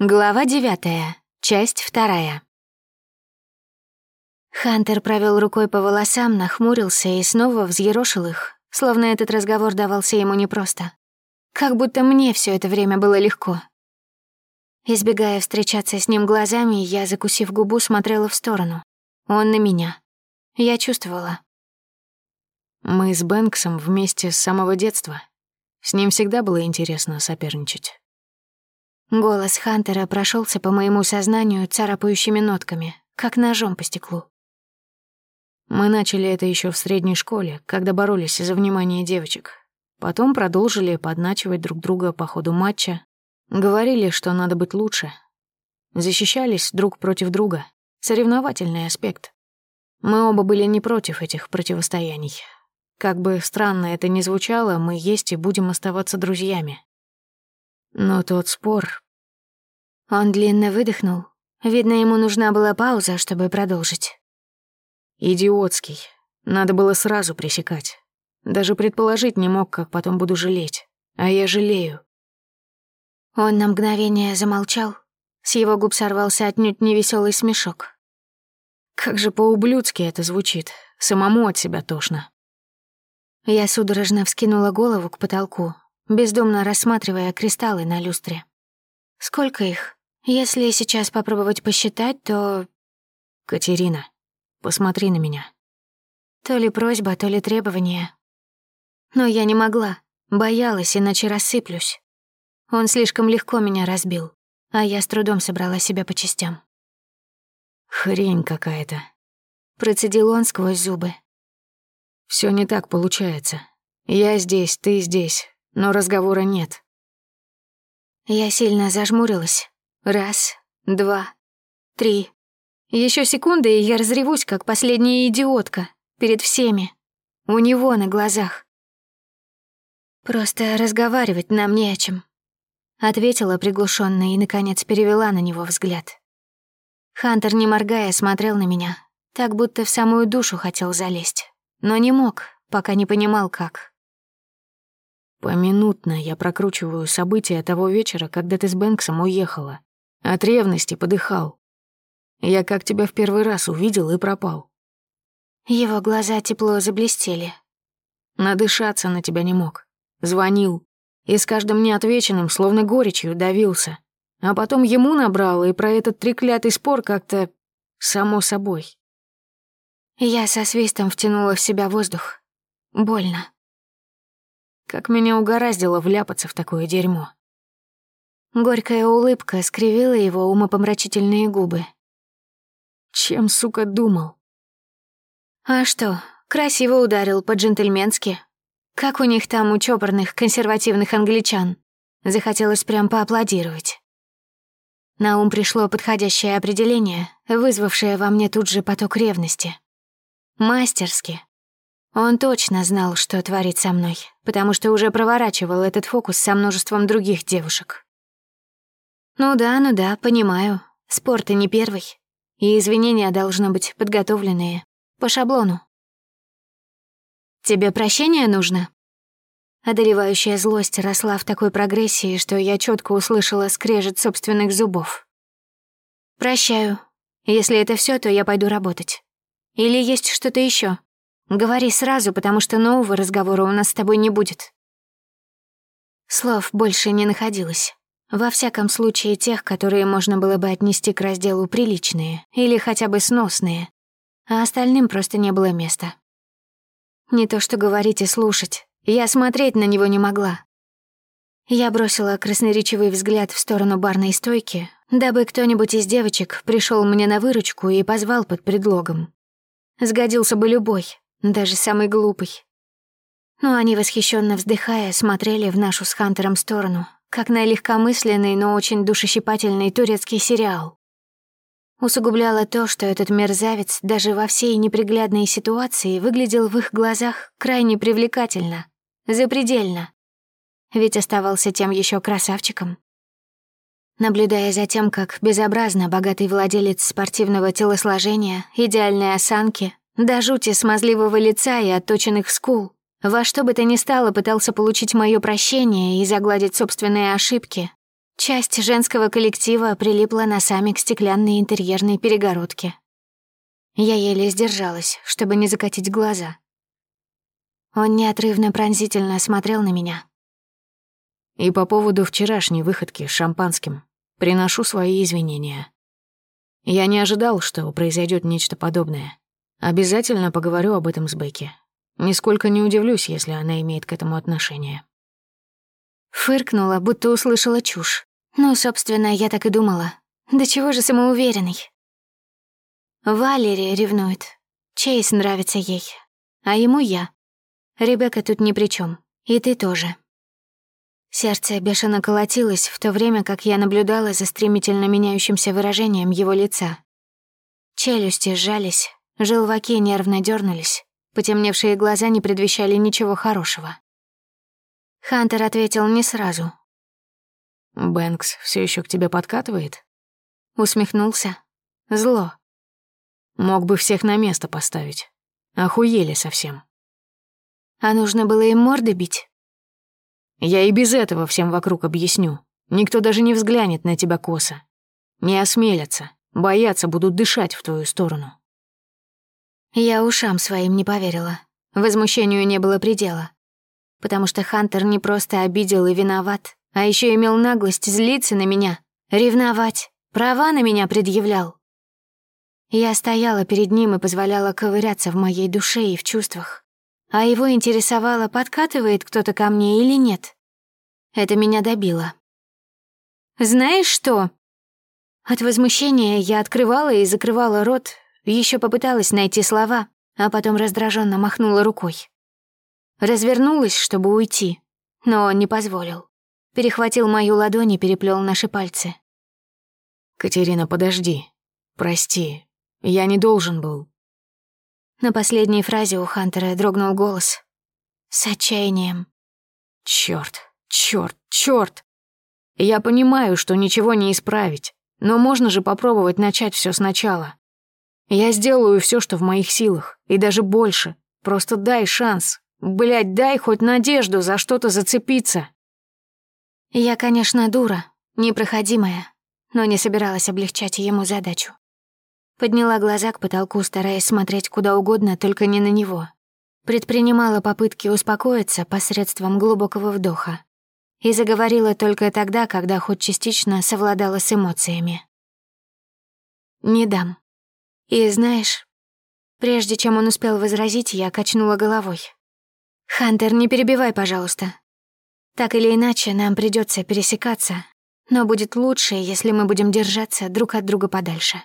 Глава девятая, часть вторая. Хантер провел рукой по волосам, нахмурился и снова взъерошил их, словно этот разговор давался ему непросто. Как будто мне все это время было легко. Избегая встречаться с ним глазами, я, закусив губу, смотрела в сторону. Он на меня. Я чувствовала. Мы с Бэнксом вместе с самого детства. С ним всегда было интересно соперничать. Голос Хантера прошелся по моему сознанию царапающими нотками, как ножом по стеклу. Мы начали это еще в средней школе, когда боролись за внимание девочек. Потом продолжили подначивать друг друга по ходу матча. Говорили, что надо быть лучше. Защищались друг против друга. Соревновательный аспект. Мы оба были не против этих противостояний. Как бы странно это ни звучало, мы есть и будем оставаться друзьями. Но тот спор... Он длинно выдохнул. Видно, ему нужна была пауза, чтобы продолжить. Идиотский. Надо было сразу пресекать. Даже предположить не мог, как потом буду жалеть. А я жалею. Он на мгновение замолчал. С его губ сорвался отнюдь невеселый смешок. Как же по-ублюдски это звучит. Самому от себя тошно. Я судорожно вскинула голову к потолку, бездумно рассматривая кристаллы на люстре. Сколько их? Если сейчас попробовать посчитать, то... Катерина, посмотри на меня. То ли просьба, то ли требование. Но я не могла, боялась, иначе рассыплюсь. Он слишком легко меня разбил, а я с трудом собрала себя по частям. «Хрень какая-то», — процедил он сквозь зубы. Все не так получается. Я здесь, ты здесь но разговора нет. Я сильно зажмурилась. Раз, два, три. Еще секунды, и я разревусь, как последняя идиотка, перед всеми. У него на глазах. Просто разговаривать нам не о чем. Ответила приглушенно и, наконец, перевела на него взгляд. Хантер, не моргая, смотрел на меня, так будто в самую душу хотел залезть, но не мог, пока не понимал, как. Поминутно я прокручиваю события того вечера, когда ты с Бэнксом уехала. От ревности подыхал. Я как тебя в первый раз увидел и пропал. Его глаза тепло заблестели. Надышаться на тебя не мог. Звонил. И с каждым неотвеченным словно горечью давился. А потом ему набрал, и про этот треклятый спор как-то само собой. Я со свистом втянула в себя воздух. Больно. Как меня угораздило вляпаться в такое дерьмо. Горькая улыбка скривила его умопомрачительные губы. Чем, сука, думал? А что, красиво ударил по-джентльменски. Как у них там у чопорных консервативных англичан. Захотелось прям поаплодировать. На ум пришло подходящее определение, вызвавшее во мне тут же поток ревности. Мастерски, он точно знал, что творит со мной, потому что уже проворачивал этот фокус со множеством других девушек. Ну да, ну да, понимаю. Спорт и не первый. И извинения должны быть подготовленные. По шаблону. «Тебе прощение нужно?» Одолевающая злость росла в такой прогрессии, что я четко услышала скрежет собственных зубов. «Прощаю. Если это все, то я пойду работать. Или есть что-то еще? Говори сразу, потому что нового разговора у нас с тобой не будет. Слов больше не находилось. Во всяком случае, тех, которые можно было бы отнести к разделу «приличные» или хотя бы «сносные», а остальным просто не было места. Не то что говорить и слушать, я смотреть на него не могла. Я бросила красноречивый взгляд в сторону барной стойки, дабы кто-нибудь из девочек пришел мне на выручку и позвал под предлогом. Сгодился бы любой, даже самый глупый. Но они, восхищенно вздыхая, смотрели в нашу с Хантером сторону, как на легкомысленный, но очень душещипательный турецкий сериал. Усугубляло то, что этот мерзавец даже во всей неприглядной ситуации выглядел в их глазах крайне привлекательно, запредельно. Ведь оставался тем еще красавчиком. Наблюдая за тем, как безобразно богатый владелец спортивного телосложения, идеальной осанки, до жути смазливого лица и отточенных скул. Во что бы то ни стало пытался получить мое прощение и загладить собственные ошибки. Часть женского коллектива прилипла носами к стеклянной интерьерной перегородке. Я еле сдержалась, чтобы не закатить глаза. Он неотрывно пронзительно смотрел на меня. И по поводу вчерашней выходки с шампанским приношу свои извинения. Я не ожидал, что произойдет нечто подобное. Обязательно поговорю об этом с Бекки. Нисколько не удивлюсь, если она имеет к этому отношение. Фыркнула, будто услышала чушь. Ну, собственно, я так и думала. Да чего же самоуверенный? Валерия ревнует. Чейз нравится ей. А ему я. Ребекка тут ни при чем. И ты тоже. Сердце бешено колотилось в то время, как я наблюдала за стремительно меняющимся выражением его лица. Челюсти сжались, желваки нервно дернулись, потемневшие глаза не предвещали ничего хорошего. Хантер ответил не сразу. «Бэнкс все еще к тебе подкатывает?» Усмехнулся. Зло. «Мог бы всех на место поставить. Охуели совсем». «А нужно было им морды бить?» «Я и без этого всем вокруг объясню. Никто даже не взглянет на тебя косо. Не осмелятся, боятся будут дышать в твою сторону». Я ушам своим не поверила. Возмущению не было предела потому что Хантер не просто обидел и виноват, а еще имел наглость злиться на меня, ревновать, права на меня предъявлял. Я стояла перед ним и позволяла ковыряться в моей душе и в чувствах. А его интересовало, подкатывает кто-то ко мне или нет. Это меня добило. «Знаешь что?» От возмущения я открывала и закрывала рот, еще попыталась найти слова, а потом раздраженно махнула рукой. Развернулась, чтобы уйти, но он не позволил. Перехватил мою ладонь и переплел наши пальцы. «Катерина, подожди. Прости. Я не должен был». На последней фразе у Хантера дрогнул голос. С отчаянием. Чёрт, чёрт, чёрт. Я понимаю, что ничего не исправить, но можно же попробовать начать всё сначала. Я сделаю всё, что в моих силах, и даже больше. Просто дай шанс, Блядь, дай хоть надежду за что-то зацепиться. Я, конечно, дура, непроходимая, но не собиралась облегчать ему задачу. Подняла глаза к потолку, стараясь смотреть куда угодно, только не на него. Предпринимала попытки успокоиться посредством глубокого вдоха. И заговорила только тогда, когда хоть частично совладала с эмоциями. «Не дам. И знаешь, прежде чем он успел возразить, я качнула головой. «Хантер, не перебивай, пожалуйста. Так или иначе, нам придется пересекаться, но будет лучше, если мы будем держаться друг от друга подальше».